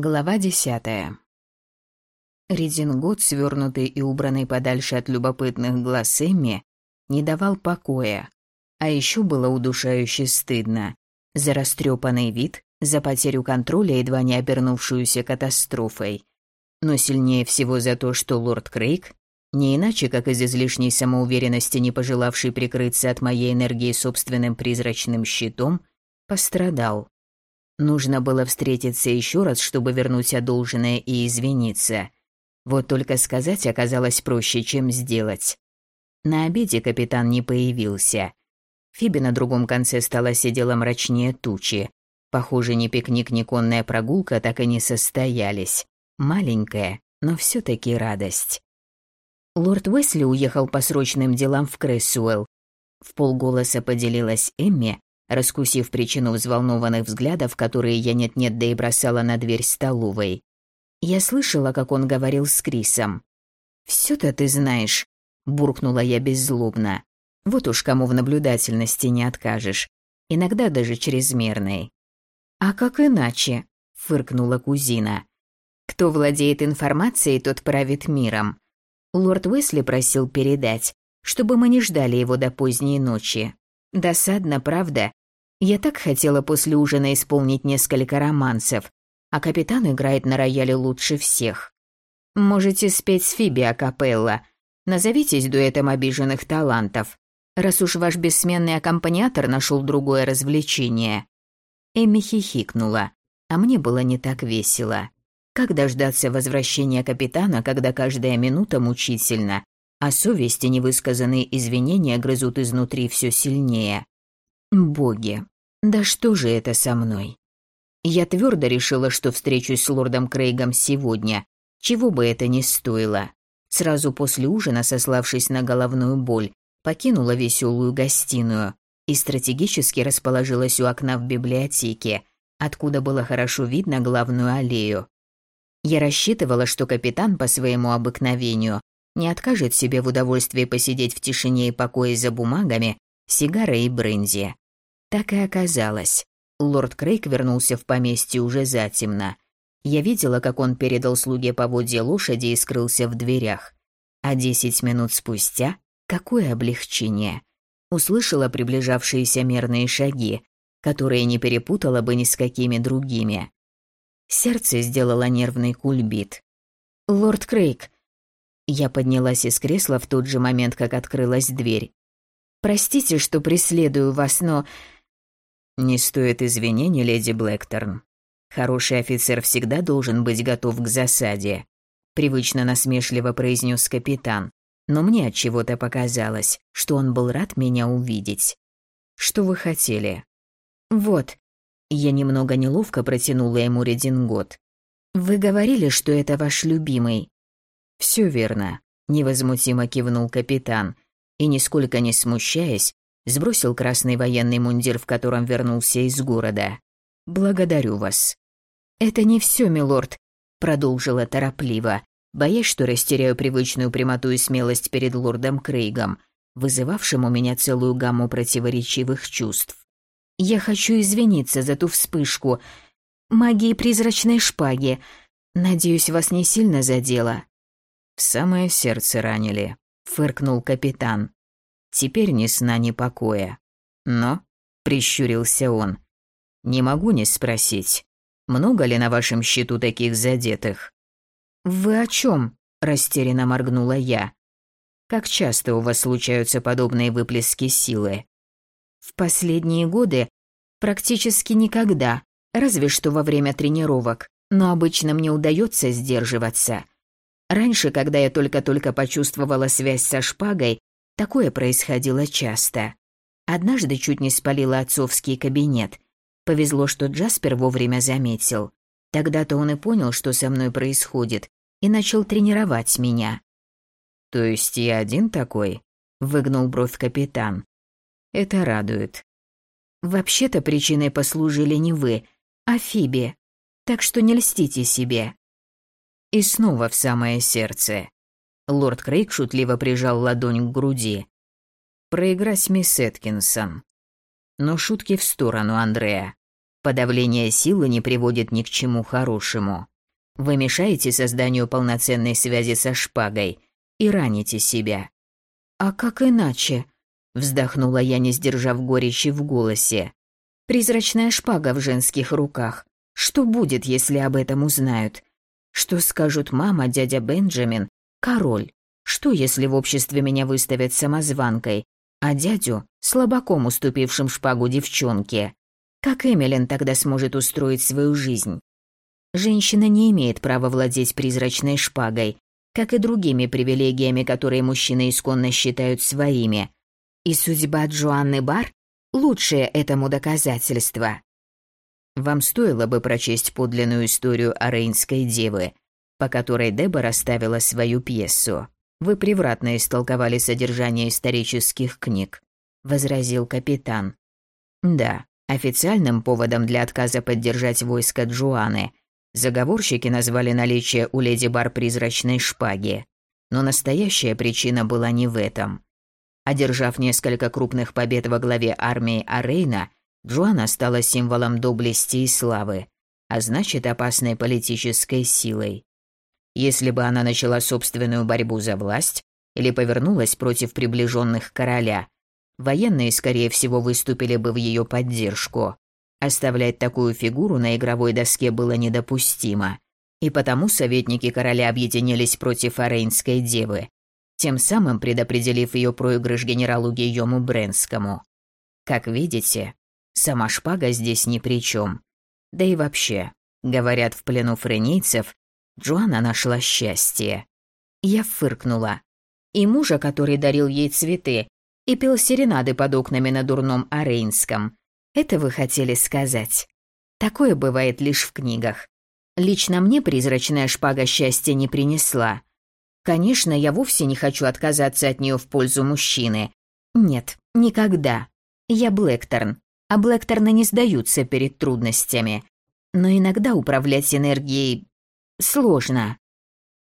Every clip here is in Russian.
Глава десятая. Редингот, свернутый и убранный подальше от любопытных глаз Эмми, не давал покоя. А еще было удушающе стыдно. За растрепанный вид, за потерю контроля, едва не обернувшуюся катастрофой. Но сильнее всего за то, что лорд Крейг, не иначе как из излишней самоуверенности, не пожелавший прикрыться от моей энергии собственным призрачным щитом, пострадал. Нужно было встретиться еще раз, чтобы вернуть одолженное и извиниться. Вот только сказать оказалось проще, чем сделать. На обеде капитан не появился. Фиби на другом конце стола сидела мрачнее тучи. Похоже, ни пикник, ни конная прогулка так и не состоялись. Маленькая, но все таки радость. Лорд Уэсли уехал по срочным делам в Крессуэлл. В полголоса поделилась Эмми, раскусив причину взволнованных взглядов, которые я нет-нет да и бросала на дверь столовой. Я слышала, как он говорил с Крисом. «Всё-то ты знаешь», — буркнула я беззлобно. «Вот уж кому в наблюдательности не откажешь. Иногда даже чрезмерной». «А как иначе?» — фыркнула кузина. «Кто владеет информацией, тот правит миром. Лорд Уэсли просил передать, чтобы мы не ждали его до поздней ночи. Досадно, правда? Я так хотела после ужина исполнить несколько романсов, а капитан играет на рояле лучше всех. Можете спеть с Фиби акапелла. Назовитесь дуэтом обиженных талантов, раз уж ваш бессменный аккомпаниатор нашел другое развлечение. Эми хихикнула, а мне было не так весело. Как дождаться возвращения капитана, когда каждая минута мучительна, а совесть и невысказанные извинения грызут изнутри все сильнее? Боги, да что же это со мной? Я твердо решила, что встречусь с лордом Крейгом сегодня, чего бы это ни стоило. Сразу после ужина, сославшись на головную боль, покинула веселую гостиную и стратегически расположилась у окна в библиотеке, откуда было хорошо видно главную аллею. Я рассчитывала, что капитан по своему обыкновению не откажет себе в удовольствии посидеть в тишине и покое за бумагами, сигарой и бренди. Так и оказалось. Лорд Крейг вернулся в поместье уже затемно. Я видела, как он передал слуге поводья лошади и скрылся в дверях. А десять минут спустя какое облегчение. Услышала приближавшиеся мерные шаги, которые не перепутала бы ни с какими другими. Сердце сделало нервный кульбит. «Лорд Крейг!» Я поднялась из кресла в тот же момент, как открылась дверь. Простите, что преследую вас, но...» «Не стоит извинений, леди Блэкторн. Хороший офицер всегда должен быть готов к засаде», — привычно насмешливо произнес капитан. Но мне от чего-то показалось, что он был рад меня увидеть. «Что вы хотели?» «Вот». Я немного неловко протянула ему редингот. «Вы говорили, что это ваш любимый». «Все верно», — невозмутимо кивнул капитан и, нисколько не смущаясь, сбросил красный военный мундир, в котором вернулся из города. «Благодарю вас». «Это не все, милорд», — продолжила торопливо, боясь, что растеряю привычную прямоту и смелость перед лордом Крейгом, вызывавшим у меня целую гамму противоречивых чувств. «Я хочу извиниться за ту вспышку магии призрачной шпаги. Надеюсь, вас не сильно задело». «В самое сердце ранили», фыркнул капитан. Теперь ни сна, ни покоя. Но, прищурился он, не могу не спросить, много ли на вашем счету таких задетых? Вы о чем? растерянно моргнула я. Как часто у вас случаются подобные выплески силы? В последние годы практически никогда, разве что во время тренировок, но обычно мне удается сдерживаться. Раньше, когда я только-только почувствовала связь со шпагой, такое происходило часто. Однажды чуть не спалила отцовский кабинет. Повезло, что Джаспер вовремя заметил. Тогда-то он и понял, что со мной происходит, и начал тренировать меня. «То есть я один такой?» — выгнул бровь капитан. «Это радует». «Вообще-то причиной послужили не вы, а Фиби, так что не льстите себе. И снова в самое сердце. Лорд Крейг шутливо прижал ладонь к груди. Проиграть мисс Эткинсон. Но шутки в сторону, Андреа. Подавление силы не приводит ни к чему хорошему. Вы мешаете созданию полноценной связи со шпагой и раните себя. А как иначе? Вздохнула я, не сдержав горечи в голосе. Призрачная шпага в женских руках. Что будет, если об этом узнают? Что скажут мама, дядя Бенджамин, король? Что, если в обществе меня выставят самозванкой, а дядю – слабаком, уступившим шпагу девчонке? Как Эмилин тогда сможет устроить свою жизнь? Женщина не имеет права владеть призрачной шпагой, как и другими привилегиями, которые мужчины исконно считают своими. И судьба Джоанны Бар – лучшее этому доказательство. Вам стоило бы прочесть подлинную историю о Рейнской девы, по которой Дебора ставила свою пьесу. Вы превратно истолковали содержание исторических книг, возразил капитан. Да, официальным поводом для отказа поддержать войско Джоаны заговорщики назвали наличие у леди Бар призрачной шпаги, но настоящая причина была не в этом. Одержав несколько крупных побед во главе армии Арейна, Джоанна стала символом доблести и славы, а значит опасной политической силой. Если бы она начала собственную борьбу за власть или повернулась против приближенных короля, военные, скорее всего, выступили бы в ее поддержку. Оставлять такую фигуру на игровой доске было недопустимо, и потому советники короля объединились против Арейнской девы, тем самым предопределив ее проигрыш генералу Гийому Бренскому. Как видите, сама шпага здесь ни при чем. Да и вообще, говорят, в плену френийцев Джоанна нашла счастье. Я фыркнула. И мужа, который дарил ей цветы, и пел серенады под окнами на дурном Арейнском. Это вы хотели сказать? Такое бывает лишь в книгах. Лично мне призрачная шпага счастья не принесла. Конечно, я вовсе не хочу отказаться от нее в пользу мужчины. Нет, никогда. Я Блэкторн, а Блэкторны не сдаются перед трудностями. Но иногда управлять энергией Сложно.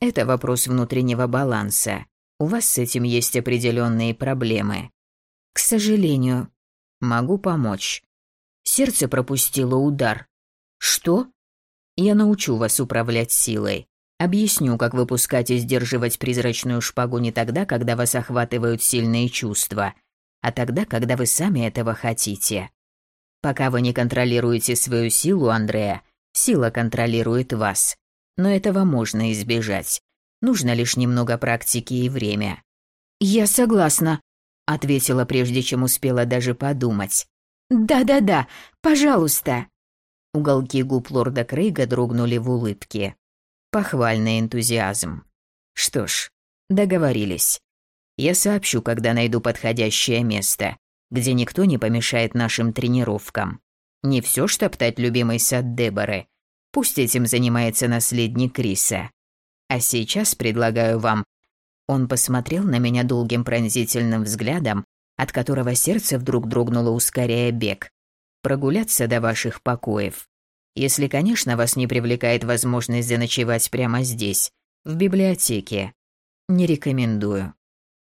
Это вопрос внутреннего баланса. У вас с этим есть определенные проблемы. К сожалению, могу помочь. Сердце пропустило удар. Что? Я научу вас управлять силой. Объясню, как выпускать и сдерживать призрачную шпагу не тогда, когда вас охватывают сильные чувства, а тогда, когда вы сами этого хотите. Пока вы не контролируете свою силу, Андрея, сила контролирует вас но этого можно избежать. Нужно лишь немного практики и время. «Я согласна», — ответила, прежде чем успела даже подумать. «Да-да-да, пожалуйста». Уголки губ лорда Крейга дрогнули в улыбке. Похвальный энтузиазм. Что ж, договорились. Я сообщу, когда найду подходящее место, где никто не помешает нашим тренировкам. Не все штоптать любимый сад Деборы, Пусть этим занимается наследник Криса. А сейчас предлагаю вам...» Он посмотрел на меня долгим пронзительным взглядом, от которого сердце вдруг дрогнуло, ускоряя бег. «Прогуляться до ваших покоев. Если, конечно, вас не привлекает возможность заночевать прямо здесь, в библиотеке. Не рекомендую.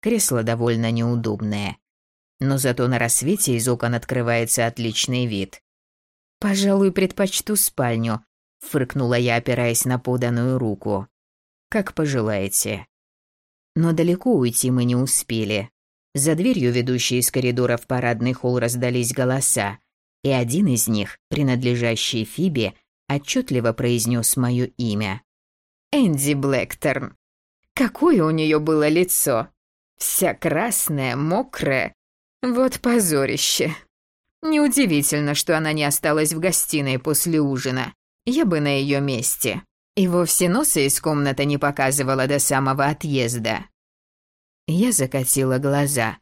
Кресло довольно неудобное. Но зато на рассвете из окон открывается отличный вид. Пожалуй, предпочту спальню, фыркнула я, опираясь на поданную руку. Как пожелаете. Но далеко уйти мы не успели. За дверью, ведущей из коридора в парадный холл, раздались голоса, и один из них, принадлежащий Фибе, отчетливо произнес мое имя. Энди Блэкторн. Какое у нее было лицо! Вся красная, мокрая. Вот позорище. Неудивительно, что она не осталась в гостиной после ужина. Я бы на ее месте. И вовсе носа из комнаты не показывала до самого отъезда. Я закатила глаза.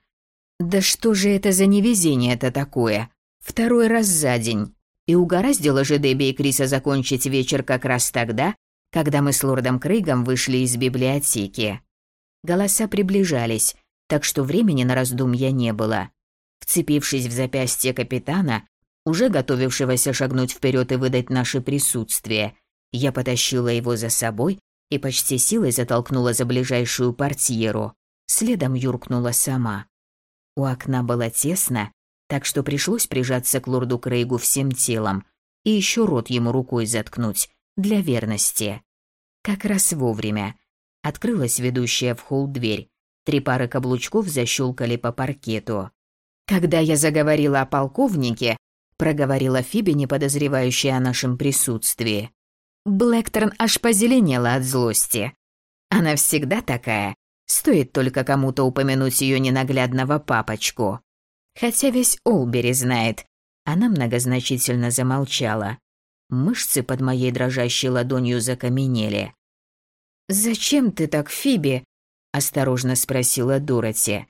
Да что же это за невезение-то такое? Второй раз за день. И угораздило же Дебби и Криса закончить вечер как раз тогда, когда мы с лордом Крейгом вышли из библиотеки. Голоса приближались, так что времени на раздумья не было. Вцепившись в запястье капитана, уже готовившегося шагнуть вперед и выдать наше присутствие. Я потащила его за собой и почти силой затолкнула за ближайшую портьеру. Следом юркнула сама. У окна было тесно, так что пришлось прижаться к лорду Крейгу всем телом, и еще рот ему рукой заткнуть, для верности. Как раз вовремя. Открылась ведущая в холл дверь. Три пары каблучков защелкали по паркету. Когда я заговорила о полковнике, проговорила Фиби, не подозревающая о нашем присутствии. Блэкторн аж позеленела от злости. Она всегда такая. Стоит только кому-то упомянуть ее ненаглядного папочку. Хотя весь Олбери знает. Она многозначительно замолчала. Мышцы под моей дрожащей ладонью закаменели. «Зачем ты так, Фиби?» – осторожно спросила Дороти.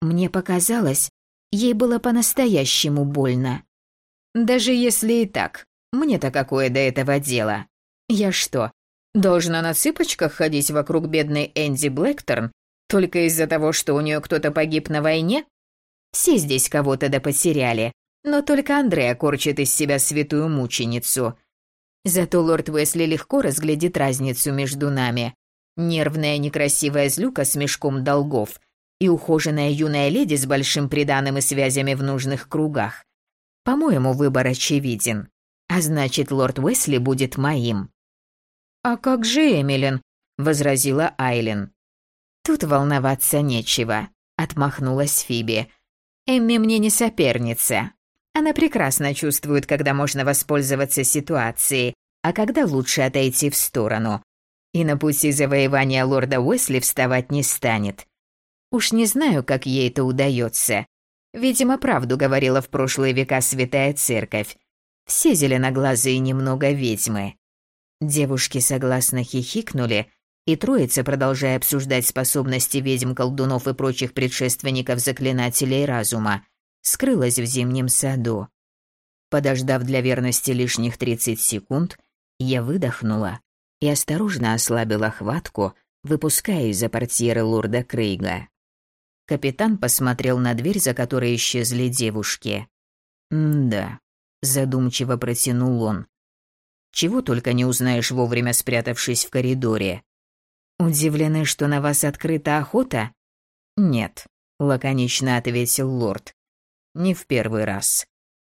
Мне показалось, ей было по-настоящему больно. Даже если и так, мне-то какое до этого дело? Я что, должна на цыпочках ходить вокруг бедной Энди Блэкторн только из-за того, что у нее кто-то погиб на войне? Все здесь кого-то да потеряли, но только Андрея корчит из себя святую мученицу. Зато лорд Уэсли легко разглядит разницу между нами. Нервная некрасивая злюка с мешком долгов и ухоженная юная леди с большим приданым и связями в нужных кругах. По-моему, выбор очевиден. А значит, лорд Уэсли будет моим. «А как же Эмилин?» – возразила Айлин. «Тут волноваться нечего», – отмахнулась Фиби. «Эмми мне не соперница. Она прекрасно чувствует, когда можно воспользоваться ситуацией, а когда лучше отойти в сторону. И на пути завоевания лорда Уэсли вставать не станет. Уж не знаю, как ей это удается. Видимо, правду говорила в прошлые века Святая Церковь. Все зеленоглазые немного ведьмы. Девушки согласно хихикнули, и троица, продолжая обсуждать способности ведьм, колдунов и прочих предшественников заклинателей разума, скрылась в зимнем саду. Подождав для верности лишних 30 секунд, я выдохнула и осторожно ослабила хватку, выпуская из-за портьеры лорда Крейга. Капитан посмотрел на дверь, за которой исчезли девушки. «Да», — задумчиво протянул он. «Чего только не узнаешь вовремя, спрятавшись в коридоре». «Удивлены, что на вас открыта охота?» «Нет», — лаконично ответил лорд. «Не в первый раз.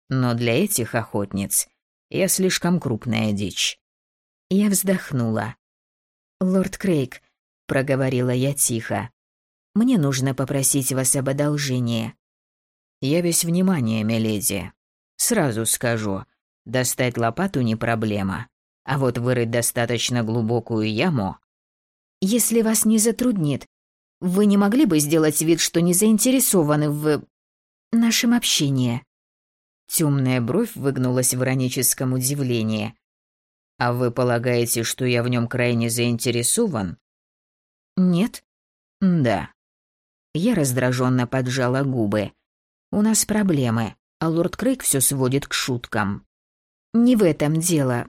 Но для этих охотниц я слишком крупная дичь». Я вздохнула. «Лорд Крейг», — проговорила я тихо, мне нужно попросить вас об одолжении». «Я весь внимание, миледи. Сразу скажу, достать лопату не проблема, а вот вырыть достаточно глубокую яму...» «Если вас не затруднит, вы не могли бы сделать вид, что не заинтересованы в... нашем общении?» Темная бровь выгнулась в ироническом удивлении. «А вы полагаете, что я в нем крайне заинтересован?» «Нет». «Да. Я раздраженно поджала губы. «У нас проблемы, а лорд Крейг все сводит к шуткам». «Не в этом дело.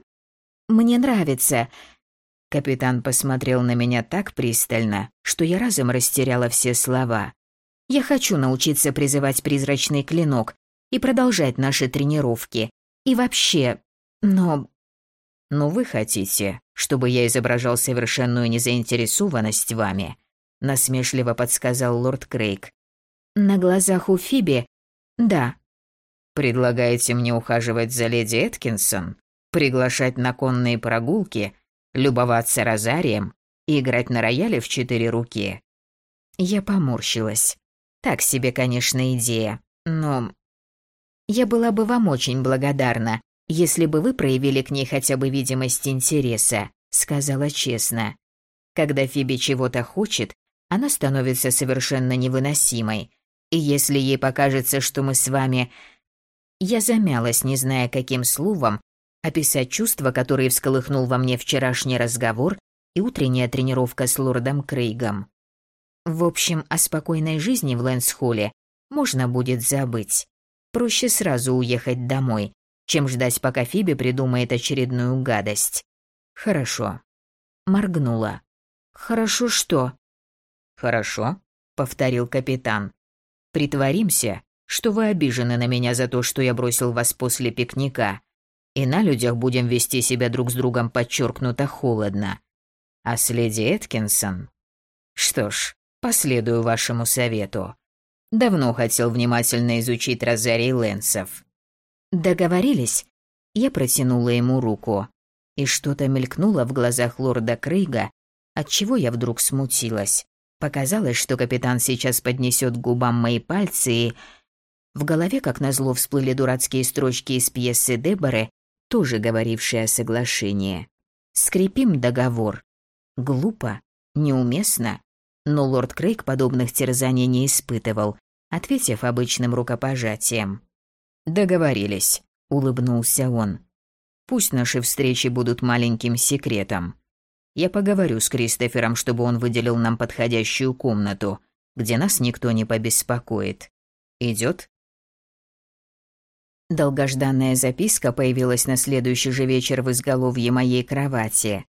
Мне нравится». Капитан посмотрел на меня так пристально, что я разом растеряла все слова. «Я хочу научиться призывать призрачный клинок и продолжать наши тренировки. И вообще... Но...» «Ну вы хотите, чтобы я изображал совершенную незаинтересованность вами?» Насмешливо подсказал лорд Крейг. На глазах у Фиби? Да. Предлагаете мне ухаживать за леди Эткинсон, приглашать на конные прогулки, любоваться розарием играть на рояле в четыре руки? Я поморщилась. Так себе, конечно, идея, но я была бы вам очень благодарна, если бы вы проявили к ней хотя бы видимость интереса, сказала честно. Когда Фиби чего-то хочет, она становится совершенно невыносимой. И если ей покажется, что мы с вами... Я замялась, не зная, каким словом описать чувства, которые всколыхнул во мне вчерашний разговор и утренняя тренировка с лордом Крейгом. В общем, о спокойной жизни в Лэнсхолле можно будет забыть. Проще сразу уехать домой, чем ждать, пока Фиби придумает очередную гадость. Хорошо. Моргнула. Хорошо что? «Хорошо», — повторил капитан. «Притворимся, что вы обижены на меня за то, что я бросил вас после пикника, и на людях будем вести себя друг с другом подчеркнуто холодно. А с леди Эткинсон? Что ж, последую вашему совету. Давно хотел внимательно изучить Розарий Лэнсов». «Договорились. Я протянула ему руку, и что-то мелькнуло в глазах лорда Крейга, отчего я вдруг смутилась. Показалось, что капитан сейчас поднесет губам мои пальцы и... В голове, как назло, всплыли дурацкие строчки из пьесы Деборы, тоже говорившие о соглашении. «Скрепим договор». Глупо, неуместно, но лорд Крейг подобных терзаний не испытывал, ответив обычным рукопожатием. «Договорились», — улыбнулся он. «Пусть наши встречи будут маленьким секретом. Я поговорю с Кристофером, чтобы он выделил нам подходящую комнату, где нас никто не побеспокоит. Идет? Долгожданная записка появилась на следующий же вечер в изголовье моей кровати.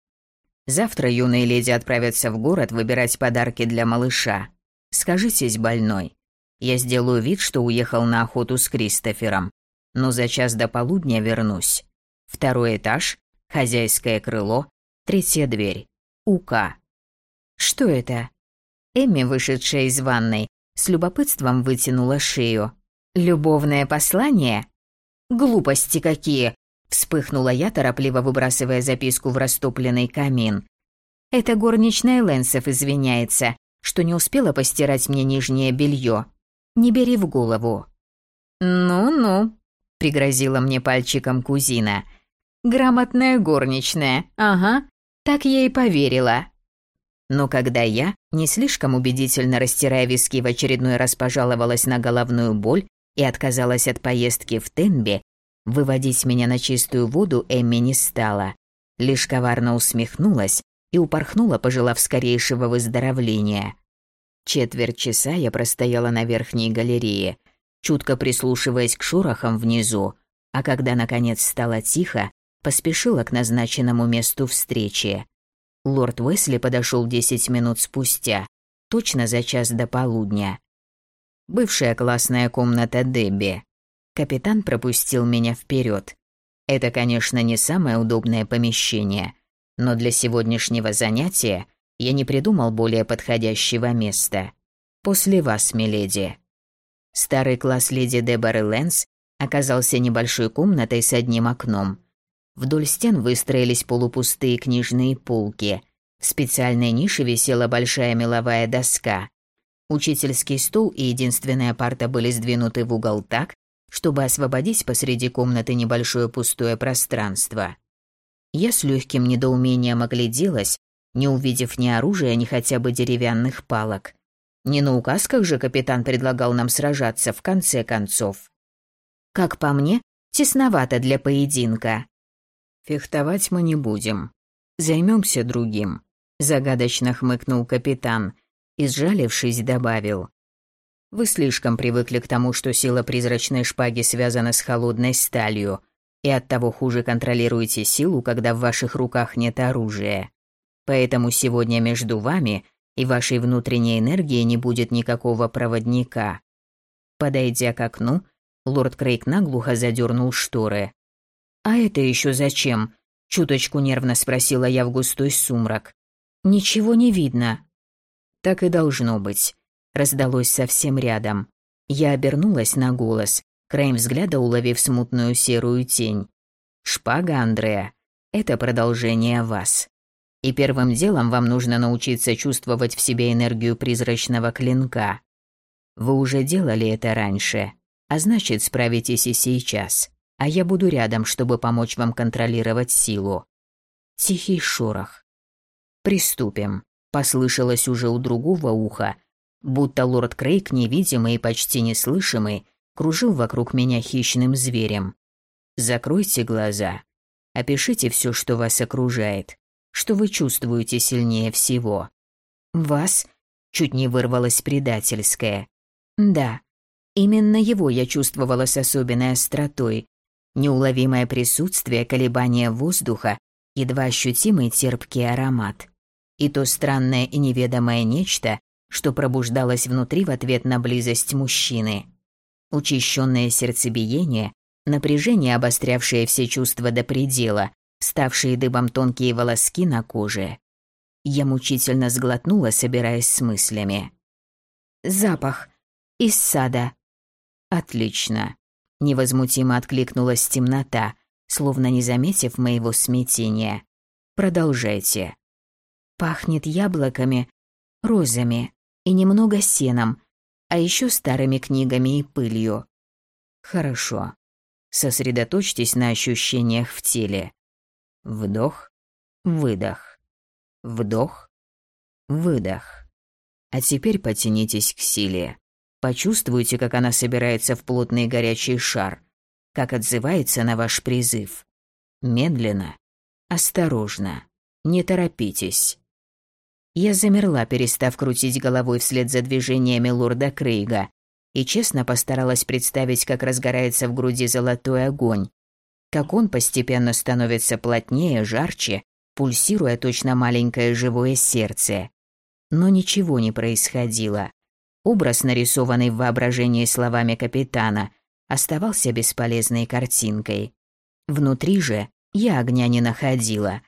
Завтра юные леди отправятся в город выбирать подарки для малыша. Скажитесь больной. Я сделаю вид, что уехал на охоту с Кристофером, но за час до полудня вернусь. Второй этаж, хозяйское крыло, Третья дверь. УК. Что это? Эмми, вышедшая из ванной, с любопытством вытянула шею. Любовное послание? Глупости какие! Вспыхнула я, торопливо выбрасывая записку в растопленный камин. Это горничная Лэнсов извиняется, что не успела постирать мне нижнее белье. Не бери в голову. «Ну-ну», — пригрозила мне пальчиком кузина. «Грамотная горничная, ага, так я и поверила. Но когда я, не слишком убедительно растирая виски, в очередной раз пожаловалась на головную боль и отказалась от поездки в Тенби, выводить меня на чистую воду Эмми не стала. Лишь коварно усмехнулась и упорхнула, пожелав скорейшего выздоровления. Четверть часа я простояла на верхней галерее, чутко прислушиваясь к шорохам внизу, а когда наконец стало тихо, поспешила к назначенному месту встречи. Лорд Уэсли подошел десять минут спустя, точно за час до полудня. Бывшая классная комната Дебби. Капитан пропустил меня вперед. Это, конечно, не самое удобное помещение, но для сегодняшнего занятия я не придумал более подходящего места. После вас, миледи. Старый класс леди Деборы Лэнс оказался небольшой комнатой с одним окном. Вдоль стен выстроились полупустые книжные полки. В специальной нише висела большая меловая доска. Учительский стол и единственная парта были сдвинуты в угол так, чтобы освободить посреди комнаты небольшое пустое пространство. Я с легким недоумением огляделась, не увидев ни оружия, ни хотя бы деревянных палок. Не на указках же капитан предлагал нам сражаться в конце концов. Как по мне, тесновато для поединка. «Фехтовать мы не будем. Займемся другим», — загадочно хмыкнул капитан и, сжалившись, добавил. «Вы слишком привыкли к тому, что сила призрачной шпаги связана с холодной сталью, и оттого хуже контролируете силу, когда в ваших руках нет оружия. Поэтому сегодня между вами и вашей внутренней энергией не будет никакого проводника». Подойдя к окну, лорд Крейг наглухо задернул шторы. «А это еще зачем?» – чуточку нервно спросила я в густой сумрак. «Ничего не видно». «Так и должно быть», – раздалось совсем рядом. Я обернулась на голос, краем взгляда уловив смутную серую тень. «Шпага, Андреа, это продолжение вас. И первым делом вам нужно научиться чувствовать в себе энергию призрачного клинка. Вы уже делали это раньше, а значит, справитесь и сейчас а я буду рядом, чтобы помочь вам контролировать силу. Тихий шорох. Приступим. Послышалось уже у другого уха, будто лорд Крейг, невидимый и почти неслышимый, кружил вокруг меня хищным зверем. Закройте глаза. Опишите все, что вас окружает, что вы чувствуете сильнее всего. Вас чуть не вырвалось предательское. Да, именно его я чувствовала с особенной остротой, неуловимое присутствие колебания воздуха, едва ощутимый терпкий аромат. И то странное и неведомое нечто, что пробуждалось внутри в ответ на близость мужчины. Учащенное сердцебиение, напряжение, обострявшее все чувства до предела, ставшие дыбом тонкие волоски на коже. Я мучительно сглотнула, собираясь с мыслями. Запах. Из сада. Отлично. Невозмутимо откликнулась темнота, словно не заметив моего смятения. «Продолжайте». «Пахнет яблоками, розами и немного сеном, а еще старыми книгами и пылью». «Хорошо. Сосредоточьтесь на ощущениях в теле. Вдох, выдох. Вдох, выдох. А теперь потянитесь к силе. Почувствуйте, как она собирается в плотный горячий шар, как отзывается на ваш призыв. Медленно, осторожно, не торопитесь. Я замерла, перестав крутить головой вслед за движениями лорда Крейга, и честно постаралась представить, как разгорается в груди золотой огонь, как он постепенно становится плотнее, жарче, пульсируя точно маленькое живое сердце. Но ничего не происходило. Образ, нарисованный в воображении словами капитана, оставался бесполезной картинкой. Внутри же я огня не находила.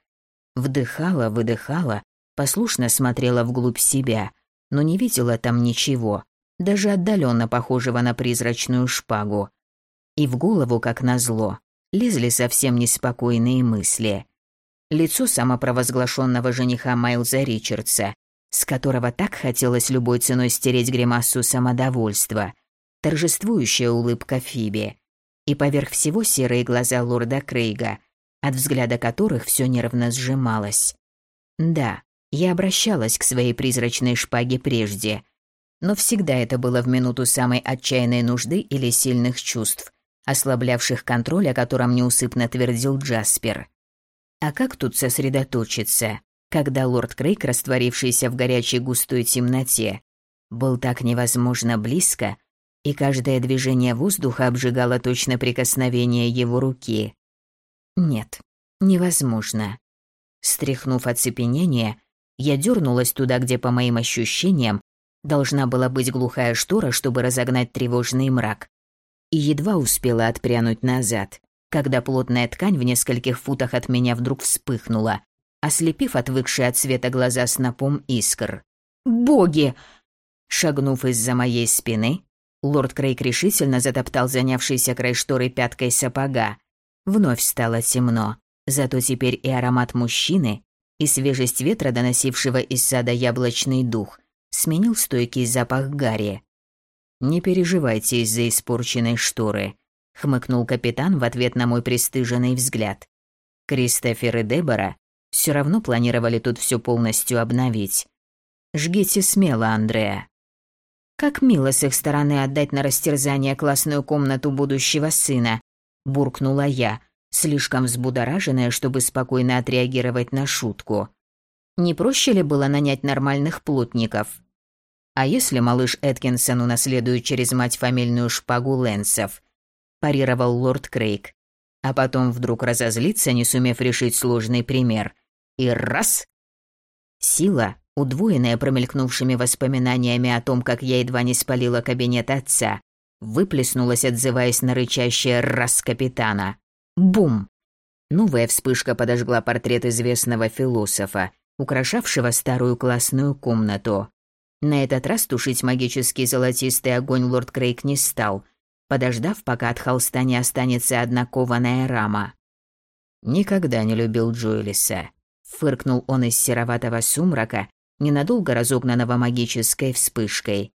Вдыхала, выдыхала, послушно смотрела вглубь себя, но не видела там ничего, даже отдаленно похожего на призрачную шпагу. И в голову, как назло, лезли совсем неспокойные мысли. Лицо самопровозглашенного жениха Майлза Ричардса, с которого так хотелось любой ценой стереть гримасу самодовольства, торжествующая улыбка Фиби, и поверх всего серые глаза лорда Крейга, от взгляда которых все нервно сжималось. Да, я обращалась к своей призрачной шпаге прежде, но всегда это было в минуту самой отчаянной нужды или сильных чувств, ослаблявших контроль, о котором неусыпно твердил Джаспер. А как тут сосредоточиться, когда лорд Крейг, растворившийся в горячей густой темноте, был так невозможно близко, и каждое движение воздуха обжигало точно прикосновение его руки? Нет, невозможно. Стряхнув оцепенение, я дернулась туда, где, по моим ощущениям, Должна была быть глухая штора, чтобы разогнать тревожный мрак. И едва успела отпрянуть назад, когда плотная ткань в нескольких футах от меня вдруг вспыхнула, ослепив отвыкшие от света глаза снопом искр. «Боги!» Шагнув из-за моей спины, лорд Крейг решительно затоптал занявшийся край шторы пяткой сапога. Вновь стало темно, зато теперь и аромат мужчины, и свежесть ветра, доносившего из сада яблочный дух, сменил стойкий запах гари. «Не переживайте из-за испорченной шторы», — хмыкнул капитан в ответ на мой пристыженный взгляд. Кристофер и Дебора все равно планировали тут все полностью обновить. Жгите смело, Андреа. Как мило с их стороны отдать на растерзание классную комнату будущего сына, буркнула я, слишком взбудораженная, чтобы спокойно отреагировать на шутку. Не проще ли было нанять нормальных плотников? А если малыш Эткинсон унаследует через мать фамильную шпагу Лэнсов? Парировал лорд Крейг. А потом вдруг разозлится, не сумев решить сложный пример. И раз! Сила, удвоенная промелькнувшими воспоминаниями о том, как я едва не спалила кабинет отца, выплеснулась, отзываясь на рычащее «раз» капитана. Бум! Новая вспышка подожгла портрет известного философа, украшавшего старую классную комнату. На этот раз тушить магический золотистый огонь лорд Крейг не стал, подождав, пока от холста не останется одна кованая рама. «Никогда не любил Джоэлиса», — фыркнул он из сероватого сумрака, ненадолго разогнанного магической вспышкой.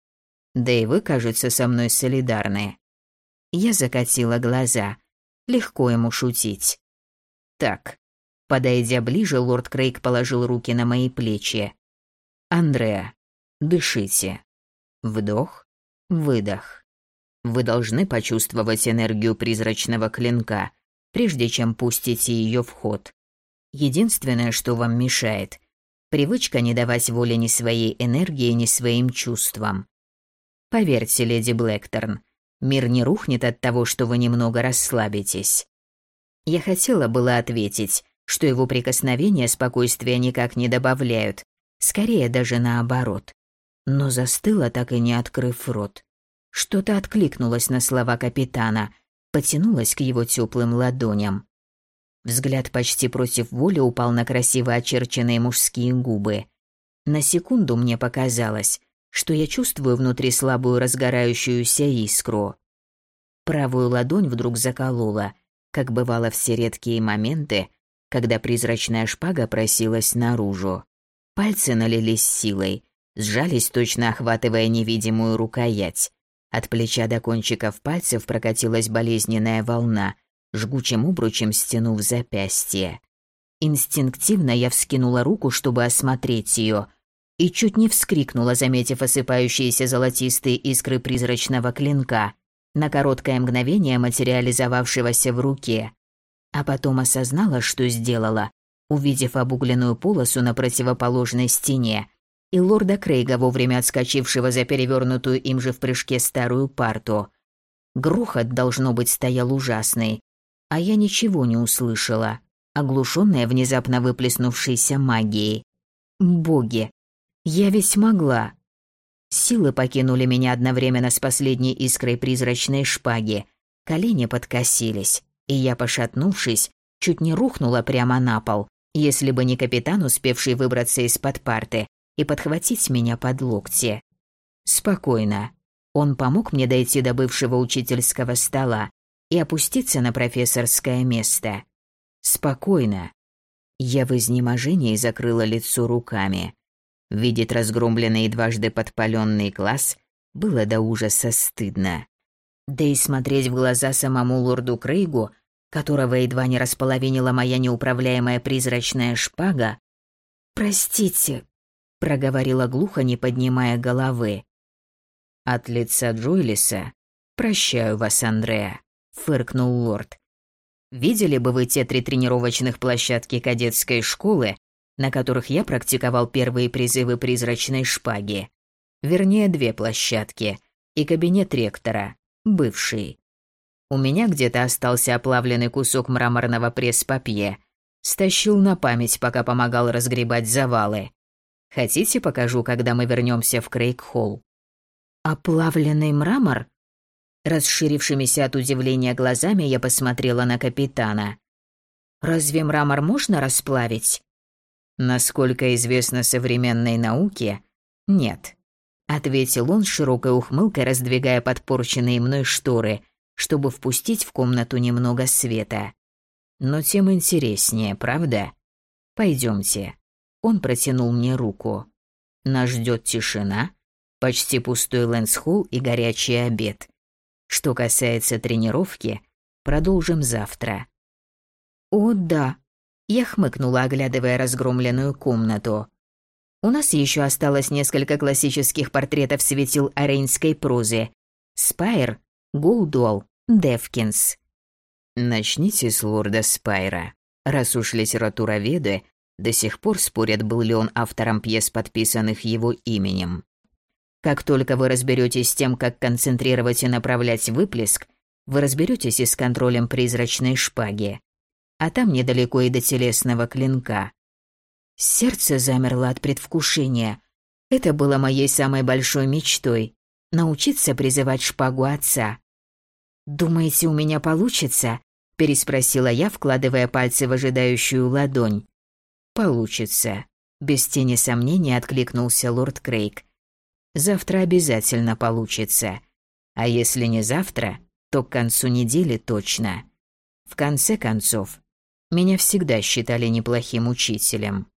«Да и вы, кажется, со мной солидарны». Я закатила глаза. Легко ему шутить. «Так, Подойдя ближе, лорд Крейг положил руки на мои плечи. «Андреа, дышите. Вдох, выдох. Вы должны почувствовать энергию призрачного клинка, прежде чем пустите ее в ход. Единственное, что вам мешает – привычка не давать воли ни своей энергии, ни своим чувствам. Поверьте, леди Блэкторн, мир не рухнет от того, что вы немного расслабитесь. Я хотела было ответить, что его прикосновения спокойствия никак не добавляют, скорее даже наоборот. Но застыла, так и не открыв рот. Что-то откликнулось на слова капитана, потянулось к его теплым ладоням. Взгляд почти против воли упал на красиво очерченные мужские губы. На секунду мне показалось, что я чувствую внутри слабую разгорающуюся искру. Правую ладонь вдруг заколола, как бывало все редкие моменты, когда призрачная шпага просилась наружу. Пальцы налились силой, сжались, точно охватывая невидимую рукоять. От плеча до кончиков пальцев прокатилась болезненная волна, жгучим обручем стянув запястье. Инстинктивно я вскинула руку, чтобы осмотреть ее, и чуть не вскрикнула, заметив осыпающиеся золотистые искры призрачного клинка, на короткое мгновение материализовавшегося в руке. А потом осознала, что сделала, увидев обугленную полосу на противоположной стене и лорда Крейга, вовремя отскочившего за перевернутую им же в прыжке старую парту. Грохот, должно быть, стоял ужасный, а я ничего не услышала, оглушенная внезапно выплеснувшейся магией. Боги, я ведь могла. Силы покинули меня одновременно с последней искрой призрачной шпаги. Колени подкосились, и я, пошатнувшись, чуть не рухнула прямо на пол, если бы не капитан, успевший выбраться из-под парты и подхватить меня под локти. Спокойно. Он помог мне дойти до бывшего учительского стола, и опуститься на профессорское место. Спокойно. Я в изнеможении закрыла лицо руками. Видеть разгромленный и дважды подпаленный класс было до ужаса стыдно. Да и смотреть в глаза самому лорду Крейгу, которого едва не располовинила моя неуправляемая призрачная шпага. «Простите», — проговорила глухо, не поднимая головы. От лица Джойлиса «Прощаю вас, Андреа» фыркнул лорд. Видели бы вы те три тренировочных площадки кадетской школы, на которых я практиковал первые призывы призрачной шпаги? Вернее, две площадки и кабинет ректора, бывший. У меня где-то остался оплавленный кусок мраморного пресс-папье. Стащил на память, пока помогал разгребать завалы. Хотите, покажу, когда мы вернемся в Крейг-холл? Оплавленный мрамор? Расширившимися от удивления глазами я посмотрела на капитана. «Разве мрамор можно расплавить?» «Насколько известно современной науке, нет», — ответил он с широкой ухмылкой, раздвигая подпорченные мной шторы, чтобы впустить в комнату немного света. «Но тем интереснее, правда? Пойдемте». Он протянул мне руку. Нас ждет тишина, почти пустой лэнс-холл и горячий обед. Что касается тренировки, продолжим завтра. О, да. Я хмыкнула, оглядывая разгромленную комнату. У нас еще осталось несколько классических портретов светил арейнской прозы. Спайр, Голдуэлл, Девкинс. Начните с лорда Спайра. Раз уж литературоведы до сих пор спорят, был ли он автором пьес, подписанных его именем. Как только вы разберетесь с тем, как концентрировать и направлять выплеск, вы разберетесь и с контролем призрачной шпаги. А там недалеко и до телесного клинка. Сердце замерло от предвкушения. Это было моей самой большой мечтой — научиться призывать шпагу отца. «Думаете, у меня получится?» — переспросила я, вкладывая пальцы в ожидающую ладонь. «Получится», — без тени сомнения откликнулся лорд Крейг. Завтра обязательно получится. А если не завтра, то к концу недели точно. В конце концов, меня всегда считали неплохим учителем.